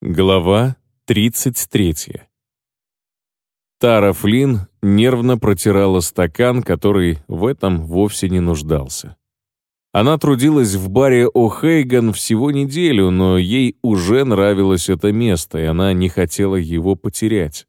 Глава 33. Тара Флинн нервно протирала стакан, который в этом вовсе не нуждался. Она трудилась в баре О'Хейган всего неделю, но ей уже нравилось это место, и она не хотела его потерять.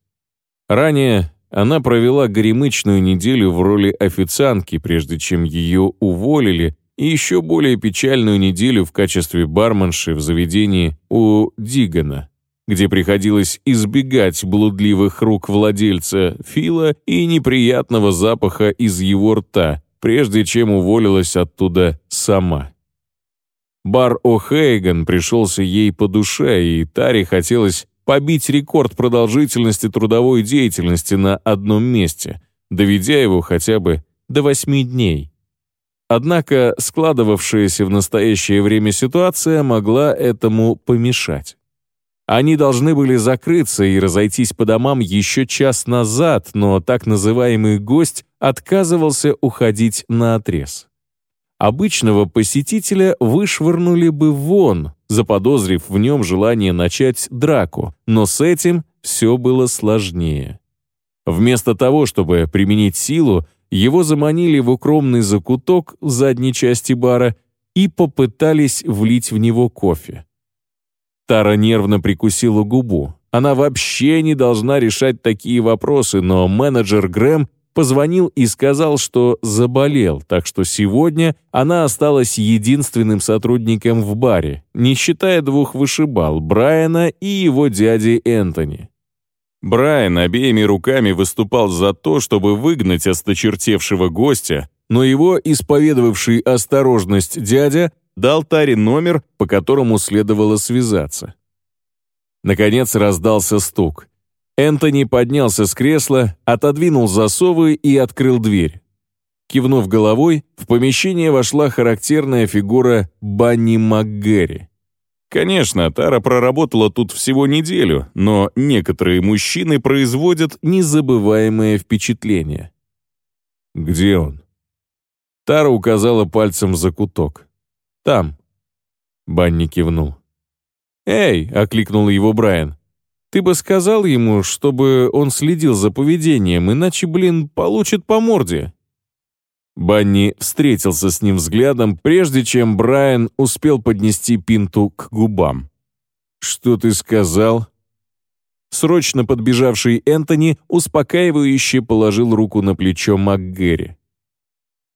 Ранее она провела горемычную неделю в роли официантки, прежде чем ее уволили, и еще более печальную неделю в качестве барменши в заведении у Дигана, где приходилось избегать блудливых рук владельца Фила и неприятного запаха из его рта, прежде чем уволилась оттуда сама. Бар О'Хейган пришелся ей по душе, и Таре хотелось побить рекорд продолжительности трудовой деятельности на одном месте, доведя его хотя бы до восьми дней. Однако складывавшаяся в настоящее время ситуация могла этому помешать. Они должны были закрыться и разойтись по домам еще час назад, но так называемый гость отказывался уходить на отрез. Обычного посетителя вышвырнули бы вон, заподозрив в нем желание начать драку, но с этим все было сложнее. Вместо того, чтобы применить силу, его заманили в укромный закуток задней части бара и попытались влить в него кофе. Тара нервно прикусила губу. Она вообще не должна решать такие вопросы, но менеджер Грэм позвонил и сказал, что заболел, так что сегодня она осталась единственным сотрудником в баре, не считая двух вышибал, Брайана и его дяди Энтони. Брайан обеими руками выступал за то, чтобы выгнать осточертевшего гостя, но его исповедовавший осторожность дядя дал Таре номер, по которому следовало связаться. Наконец раздался стук. Энтони поднялся с кресла, отодвинул засовы и открыл дверь. Кивнув головой, в помещение вошла характерная фигура Банни МакГэри. Конечно, Тара проработала тут всего неделю, но некоторые мужчины производят незабываемое впечатление. «Где он?» Тара указала пальцем за куток. «Там». Банни кивнул. «Эй!» — окликнул его Брайан. Ты бы сказал ему, чтобы он следил за поведением, иначе, блин, получит по морде». Банни встретился с ним взглядом, прежде чем Брайан успел поднести пинту к губам. «Что ты сказал?» Срочно подбежавший Энтони успокаивающе положил руку на плечо МакГерри.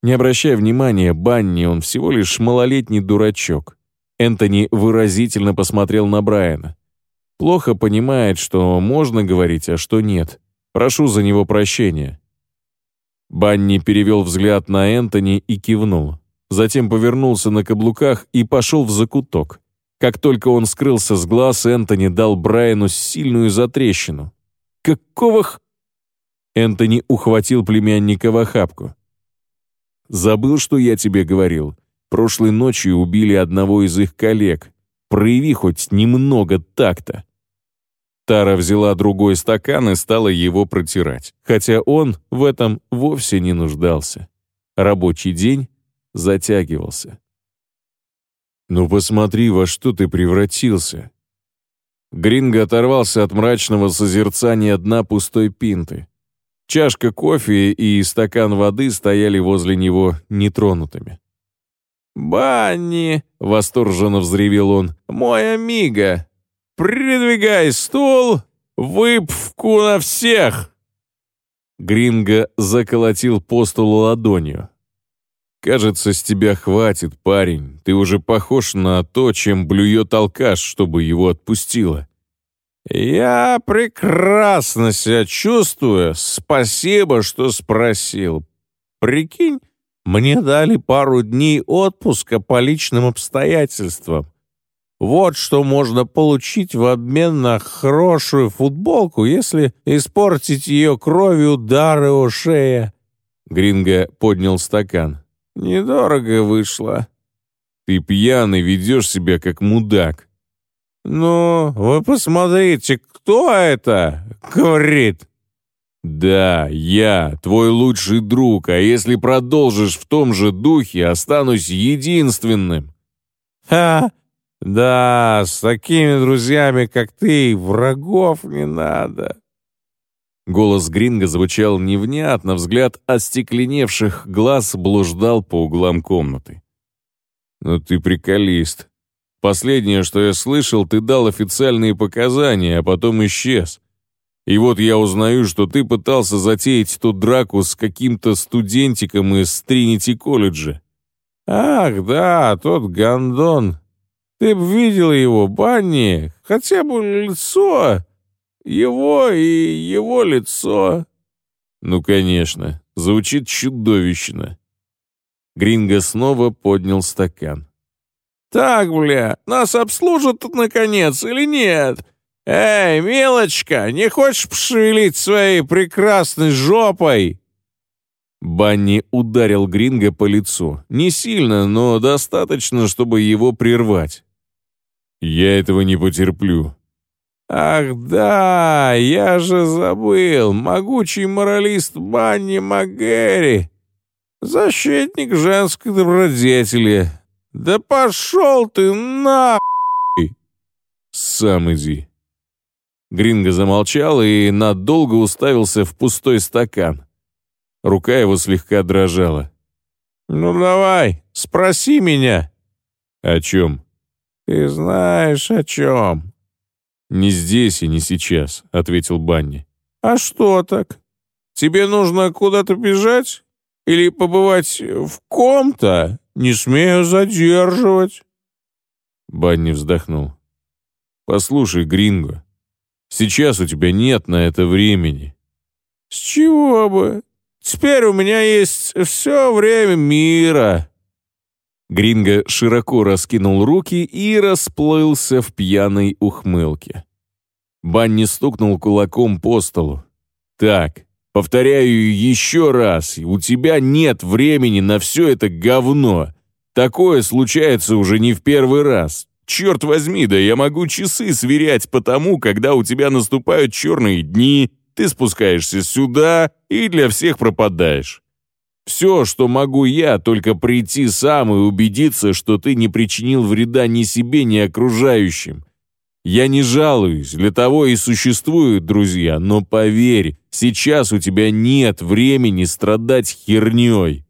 Не обращая внимания, Банни, он всего лишь малолетний дурачок. Энтони выразительно посмотрел на Брайана. Плохо понимает, что можно говорить, а что нет. Прошу за него прощения». Банни перевел взгляд на Энтони и кивнул. Затем повернулся на каблуках и пошел в закуток. Как только он скрылся с глаз, Энтони дал Брайану сильную затрещину. «Какого х...» Энтони ухватил племянника в охапку. «Забыл, что я тебе говорил. Прошлой ночью убили одного из их коллег. Прояви хоть немного такта». Тара взяла другой стакан и стала его протирать, хотя он в этом вовсе не нуждался. Рабочий день затягивался. «Ну посмотри, во что ты превратился!» Гринго оторвался от мрачного созерцания дна пустой пинты. Чашка кофе и стакан воды стояли возле него нетронутыми. «Банни!» — восторженно взревел он. «Мой амиго! Придвигай стул! Выпвку на всех!» Гринго заколотил по столу ладонью. «Кажется, с тебя хватит, парень. Ты уже похож на то, чем блюет алкаш, чтобы его отпустило». «Я прекрасно себя чувствую. Спасибо, что спросил. Прикинь, мне дали пару дней отпуска по личным обстоятельствам. Вот что можно получить в обмен на хорошую футболку, если испортить ее кровью дары о шее». Гринго поднял стакан. «Недорого вышло». «Ты пьяный, ведешь себя как мудак». «Ну, вы посмотрите, кто это?» — говорит. «Да, я, твой лучший друг, а если продолжишь в том же духе, останусь единственным». «Ха, Да, с такими друзьями, как ты, врагов не надо. Голос Гринга звучал невнятно, взгляд остекленевших глаз блуждал по углам комнаты. «Ну ты приколист. Последнее, что я слышал, ты дал официальные показания, а потом исчез. И вот я узнаю, что ты пытался затеять ту драку с каким-то студентиком из Тринити-колледжа. Ах, да, тот гондон. Ты б видел его, Банни, хотя бы лицо. Его и его лицо. Ну, конечно, звучит чудовищно. Гринго снова поднял стакан. «Так, бля, нас обслужат наконец или нет? Эй, мелочка, не хочешь пошевелить своей прекрасной жопой?» Банни ударил Гринго по лицу. Не сильно, но достаточно, чтобы его прервать. «Я этого не потерплю». «Ах да, я же забыл, могучий моралист Банни МакГерри, защитник женской добродетели. Да пошел ты на...» «Сам иди». Гринго замолчал и надолго уставился в пустой стакан. Рука его слегка дрожала. «Ну давай, спроси меня». «О чем?» «Ты знаешь, о чем». «Не здесь и не сейчас», — ответил Банни. «А что так? Тебе нужно куда-то бежать? Или побывать в ком-то? Не смею задерживать». Банни вздохнул. «Послушай, Гринго, сейчас у тебя нет на это времени». «С чего бы? Теперь у меня есть все время мира». Гринго широко раскинул руки и расплылся в пьяной ухмылке. Банни стукнул кулаком по столу. «Так, повторяю еще раз, у тебя нет времени на все это говно. Такое случается уже не в первый раз. Черт возьми, да я могу часы сверять по тому, когда у тебя наступают черные дни, ты спускаешься сюда и для всех пропадаешь. Все, что могу я, только прийти сам и убедиться, что ты не причинил вреда ни себе, ни окружающим. Я не жалуюсь, для того и существуют друзья, но поверь, сейчас у тебя нет времени страдать херней».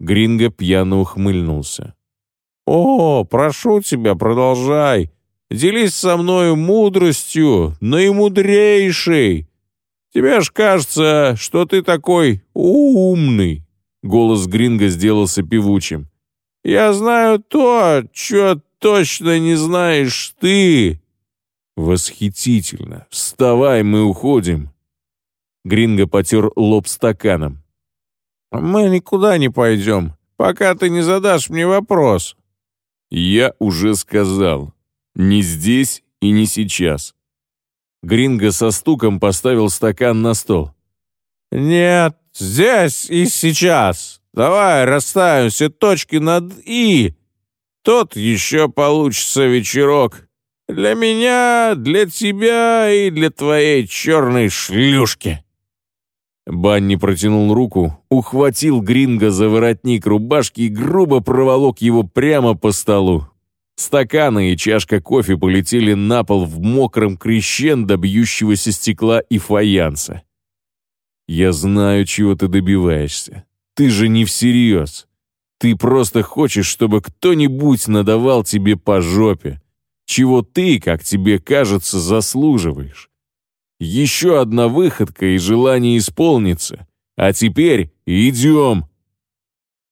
Гринго пьяно ухмыльнулся. «О, прошу тебя, продолжай. Делись со мною мудростью, наимудрейшей. Тебе ж кажется, что ты такой умный». Голос Гринга сделался певучим. «Я знаю то, что точно не знаешь ты». «Восхитительно! Вставай, мы уходим!» Гринго потер лоб стаканом. «Мы никуда не пойдем, пока ты не задашь мне вопрос». «Я уже сказал. Не здесь и не сейчас. Гринго со стуком поставил стакан на стол. «Нет, здесь и сейчас. Давай расставим все точки над «и». Тот еще получится вечерок. Для меня, для тебя и для твоей черной шлюшки». Банни протянул руку, ухватил Гринго за воротник рубашки и грубо проволок его прямо по столу. Стаканы и чашка кофе полетели на пол в мокром крещендо бьющегося стекла и фаянса. «Я знаю, чего ты добиваешься. Ты же не всерьез. Ты просто хочешь, чтобы кто-нибудь надавал тебе по жопе, чего ты, как тебе кажется, заслуживаешь. Еще одна выходка и желание исполнится. А теперь идем!»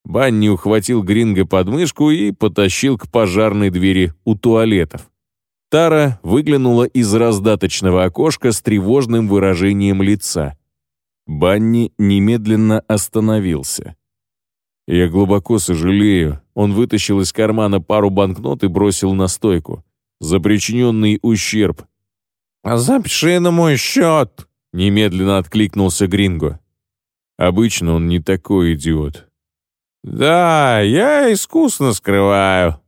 Банни ухватил Гринго под мышку и потащил к пожарной двери у туалетов. Тара выглянула из раздаточного окошка с тревожным выражением лица. Банни немедленно остановился. «Я глубоко сожалею». Он вытащил из кармана пару банкнот и бросил на стойку. «За причиненный ущерб». «Запиши на мой счет», — немедленно откликнулся Гринго. Обычно он не такой идиот. «Да, я искусно скрываю».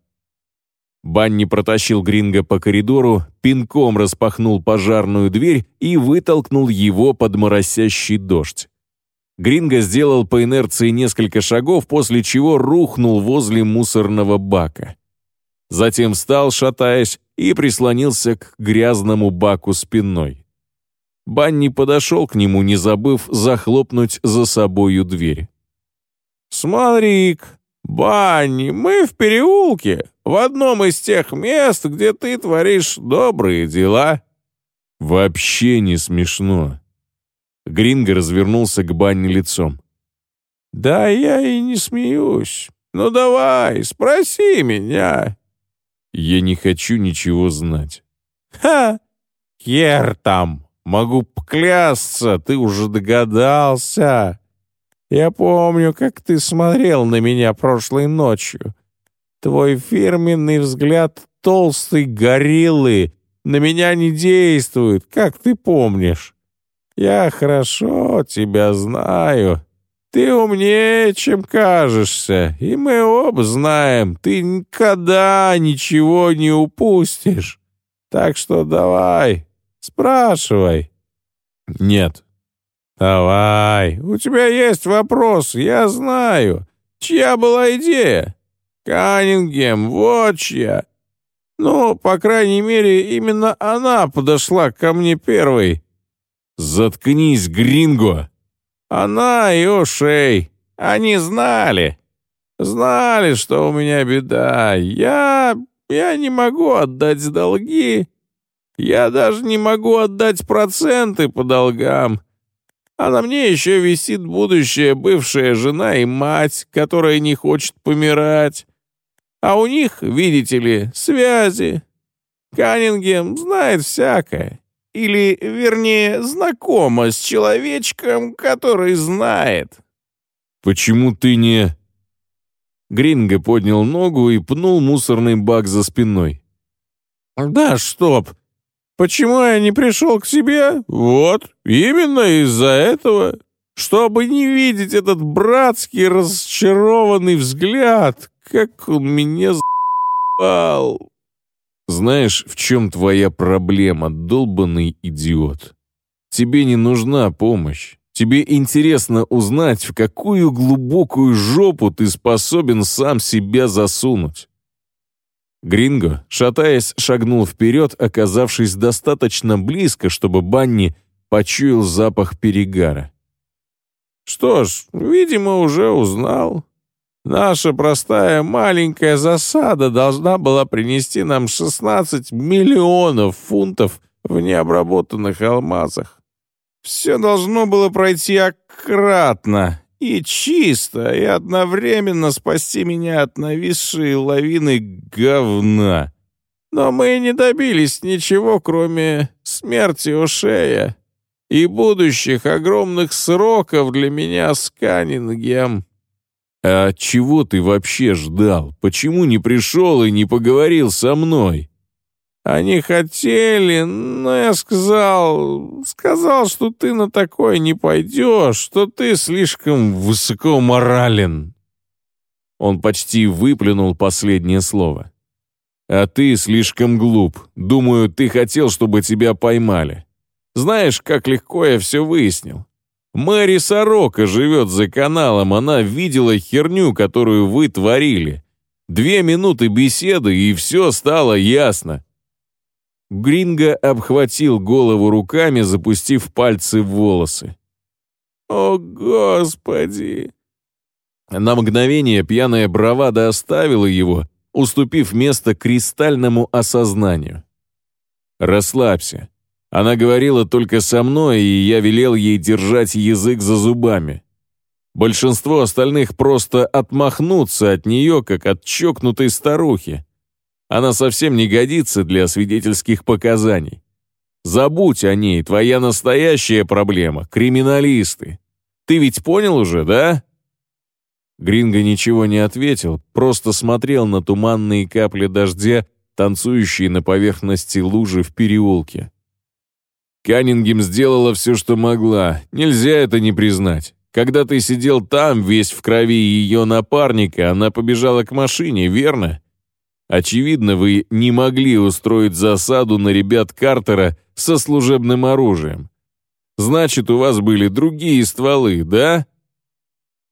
Банни протащил Гринго по коридору, пинком распахнул пожарную дверь и вытолкнул его под моросящий дождь. Гринго сделал по инерции несколько шагов, после чего рухнул возле мусорного бака. Затем встал, шатаясь, и прислонился к грязному баку спиной. Банни подошел к нему, не забыв захлопнуть за собою дверь. «Смотри-ка, Банни, мы в переулке, в одном из тех мест, где ты творишь добрые дела». «Вообще не смешно». Гринго развернулся к Банни лицом. «Да я и не смеюсь. Ну давай, спроси меня». «Я не хочу ничего знать». «Ха! Хер там! Могу поклясться, ты уже догадался. Я помню, как ты смотрел на меня прошлой ночью. Твой фирменный взгляд толстой гориллы на меня не действует, как ты помнишь. Я хорошо тебя знаю. Ты умнее, чем кажешься, и мы оба знаем, ты никогда ничего не упустишь. Так что давай, спрашивай. Нет. Давай, у тебя есть вопрос, я знаю. Чья была идея? Каннингем, вот чья. Ну, по крайней мере, именно она подошла ко мне первой. Заткнись, Гринго. Она и Ошей. Они знали. Знали, что у меня беда. Я... я не могу отдать долги. Я даже не могу отдать проценты по долгам. А на мне еще висит будущая бывшая жена и мать, которая не хочет помирать. А у них, видите ли, связи. Каннингем знает всякое. Или, вернее, знакома с человечком, который знает. «Почему ты не...» Гринго поднял ногу и пнул мусорный бак за спиной. «Да, стоп! Почему я не пришел к себе? Вот, именно из-за этого. Чтобы не видеть этот братский разочарованный взгляд, как он меня за***ал. Знаешь, в чем твоя проблема, долбанный идиот? Тебе не нужна помощь. Тебе интересно узнать, в какую глубокую жопу ты способен сам себя засунуть. Гринго, шатаясь, шагнул вперед, оказавшись достаточно близко, чтобы Банни почуял запах перегара. «Что ж, видимо, уже узнал. Наша простая маленькая засада должна была принести нам 16 миллионов фунтов в необработанных алмазах. Все должно было пройти аккуратно и чисто, и одновременно спасти меня от нависшей лавины говна. Но мы не добились ничего, кроме смерти Ошея и будущих огромных сроков для меня с Каннингем. «А чего ты вообще ждал? Почему не пришел и не поговорил со мной?» «Они хотели, но я сказал... Сказал, что ты на такое не пойдешь, что ты слишком высокоморален». Он почти выплюнул последнее слово. «А ты слишком глуп. Думаю, ты хотел, чтобы тебя поймали. Знаешь, как легко я все выяснил. Мэри Сорока живет за каналом, она видела херню, которую вы творили. Две минуты беседы, и все стало ясно». Гринго обхватил голову руками, запустив пальцы в волосы. «О, Господи!» На мгновение пьяная бравада оставила его, уступив место кристальному осознанию. «Расслабься. Она говорила только со мной, и я велел ей держать язык за зубами. Большинство остальных просто отмахнутся от нее, как от чокнутой старухи. Она совсем не годится для свидетельских показаний. Забудь о ней, твоя настоящая проблема — криминалисты. Ты ведь понял уже, да?» Гринго ничего не ответил, просто смотрел на туманные капли дождя, танцующие на поверхности лужи в переулке. Каннингем сделала все, что могла. Нельзя это не признать. Когда ты сидел там, весь в крови ее напарника, она побежала к машине, верно? Очевидно, вы не могли устроить засаду на ребят Картера со служебным оружием. Значит, у вас были другие стволы, да?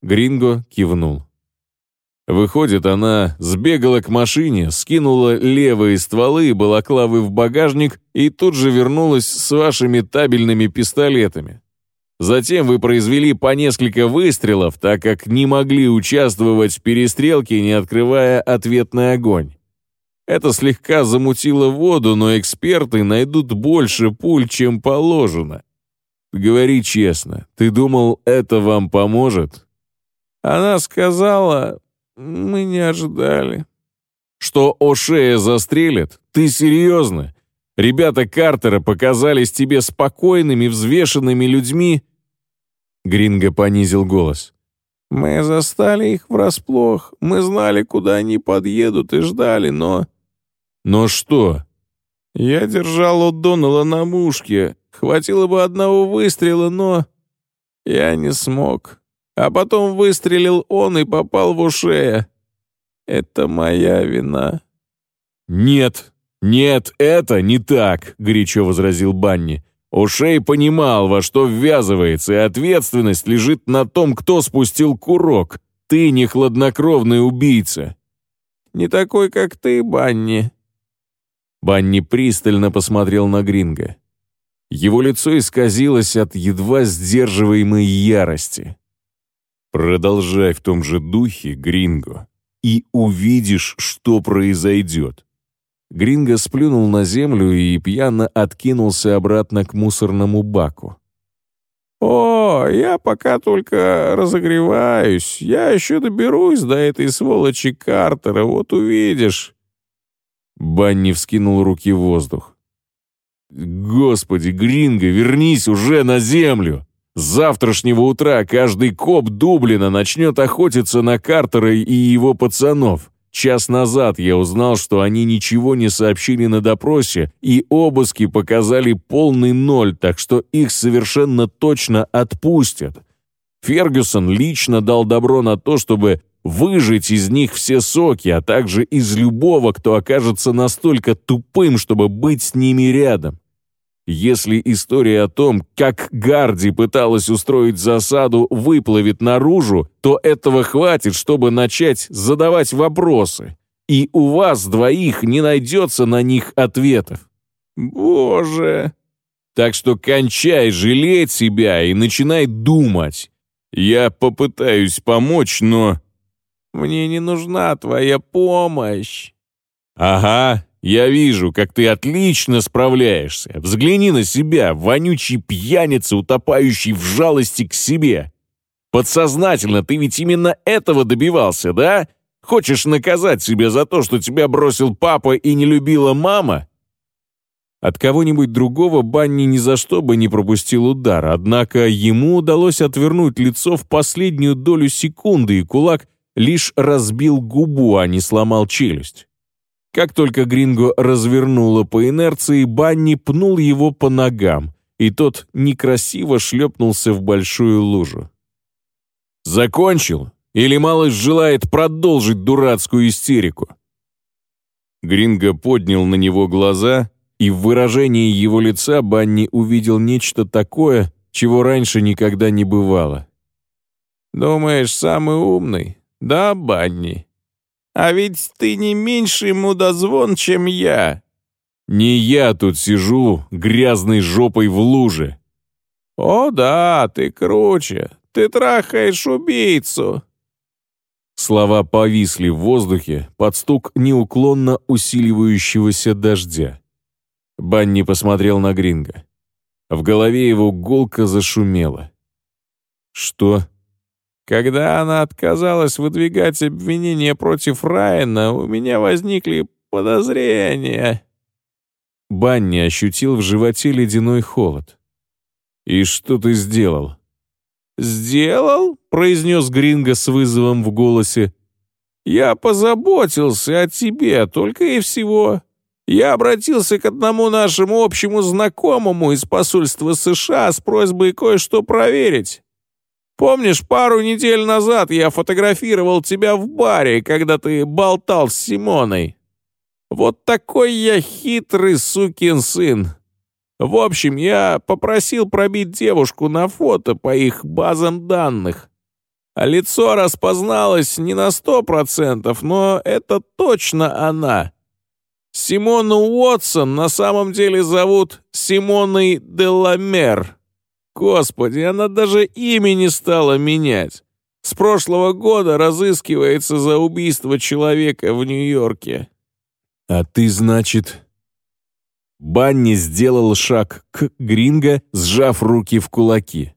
Гринго кивнул. Выходит, она сбегала к машине, скинула левые стволы и балаклавы в багажник и тут же вернулась с вашими табельными пистолетами. Затем вы произвели по несколько выстрелов, так как не могли участвовать в перестрелке, не открывая ответный огонь. Это слегка замутило воду, но эксперты найдут больше пуль, чем положено. Говори честно, ты думал, это вам поможет? Она сказала, мы не ожидали. Что О'Шея застрелят? Ты серьезно? Ребята Картера показались тебе спокойными, взвешенными людьми?» Гринго понизил голос. «Мы застали их врасплох. Мы знали, куда они подъедут и ждали, но...» «Но что?» «Я держал О'Доннелла на мушке. Хватило бы одного выстрела, но...» «Я не смог. А потом выстрелил он и попал в ушея. Это моя вина». «Нет, нет, это не так», — горячо возразил Банни. Ушей понимал, во что ввязывается, и ответственность лежит на том, кто спустил курок. Ты не хладнокровный убийца. «Не такой, как ты, Банни». Банни пристально посмотрел на Гринга. Его лицо исказилось от едва сдерживаемой ярости. Продолжай в том же духе, Гринго, и увидишь, что произойдет. Гринго сплюнул на землю и пьяно откинулся обратно к мусорному баку. «О, я пока только разогреваюсь. Я еще доберусь до этой сволочи Картера, вот увидишь». Банни вскинул руки в воздух. «Господи, Гринго, вернись уже на землю!» С завтрашнего утра каждый коп Дублина начнет охотиться на Картера и его пацанов. Час назад я узнал, что они ничего не сообщили на допросе, и обыски показали полный ноль, так что их совершенно точно отпустят. Фергюсон лично дал добро на то, чтобы выжать из них все соки, а также из любого, кто окажется настолько тупым, чтобы быть с ними рядом. Если история о том, как Гарди пыталась устроить засаду, выплывет наружу, то этого хватит, чтобы начать задавать вопросы. И у вас двоих не найдется на них ответов. Боже! Так что кончай жалеть себя и начинай думать. Я попытаюсь помочь, но... Мне не нужна твоя помощь. Ага, я вижу, как ты отлично справляешься. Взгляни на себя, вонючий пьяница, утопающий в жалости к себе. Подсознательно ты ведь именно этого добивался, да? Хочешь наказать себя за то, что тебя бросил папа и не любила мама? От кого-нибудь другого Банни ни за что бы не пропустил удар, однако ему удалось отвернуть лицо в последнюю долю секунды, и кулак лишь разбил губу, а не сломал челюсть. Как только Гринго развернуло по инерции, Банни пнул его по ногам, и тот некрасиво шлепнулся в большую лужу. «Закончил? Или малыш желает продолжить дурацкую истерику?» Гринго поднял на него глаза, и в выражении его лица Банни увидел нечто такое, чего раньше никогда не бывало. «Думаешь, самый умный? Да, Банни?» А ведь ты не меньший мудозвон, чем я». «Не я тут сижу, грязной жопой в луже». «О да, ты круче. Ты трахаешь убийцу». Слова повисли в воздухе под стук неуклонно усиливающегося дождя. Банни посмотрел на Гринга. В голове его гулко зашумело. «Что?» Когда она отказалась выдвигать обвинения против Райана, у меня возникли подозрения. Банни ощутил в животе ледяной холод. «И что ты сделал?» «Сделал?» — произнес Гринго с вызовом в голосе. «Я позаботился о тебе, только и всего. Я обратился к одному нашему общему знакомому из посольства США с просьбой кое-что проверить. Помнишь, пару недель назад я фотографировал тебя в баре, когда ты болтал с Симоной? Вот такой я хитрый сукин сын. В общем, я попросил пробить девушку на фото по их базам данных. А лицо распозналось не на сто процентов, но это точно она. Симону Уотсон на самом деле зовут Симоной Деламер. Господи, она даже имя не стала менять. С прошлого года разыскивается за убийство человека в Нью-Йорке. А ты, значит... Банни сделал шаг к Гринго, сжав руки в кулаки.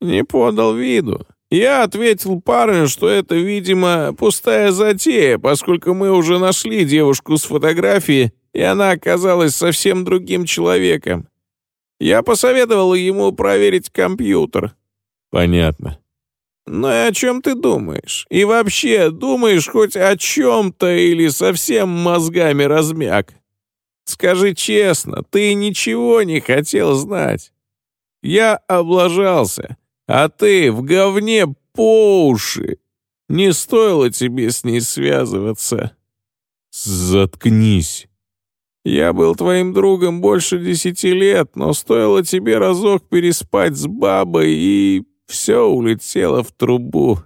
Не подал виду. Я ответил парню, что это, видимо, пустая затея, поскольку мы уже нашли девушку с фотографии, и она оказалась совсем другим человеком. Я посоветовал ему проверить компьютер. Понятно. «Ну и о чем ты думаешь? И вообще, думаешь хоть о чем-то или совсем мозгами размяк? Скажи честно, ты ничего не хотел знать. Я облажался, а ты в говне по уши. Не стоило тебе с ней связываться». «Заткнись». «Я был твоим другом больше десяти лет, но стоило тебе разок переспать с бабой и все улетело в трубу.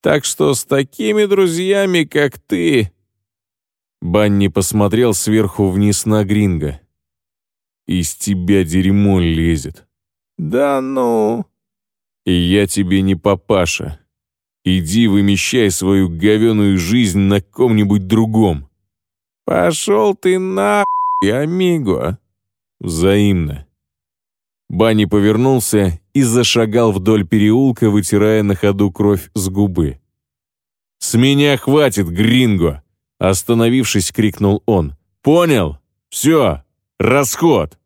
Так что с такими друзьями, как ты...» Банни посмотрел сверху вниз на Гринга. «Из тебя дерьмо лезет». «Да ну...» «И я тебе не папаша. Иди вымещай свою говеную жизнь на ком-нибудь другом». «Пошел ты на амиго». «Взаимно». Банни повернулся и зашагал вдоль переулка, вытирая на ходу кровь с губы. «С меня хватит, Гринго!» Остановившись, крикнул он. «Понял? Все, расход!»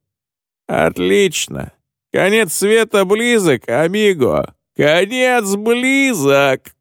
«Отлично! Конец света близок, амиго! Конец близок!»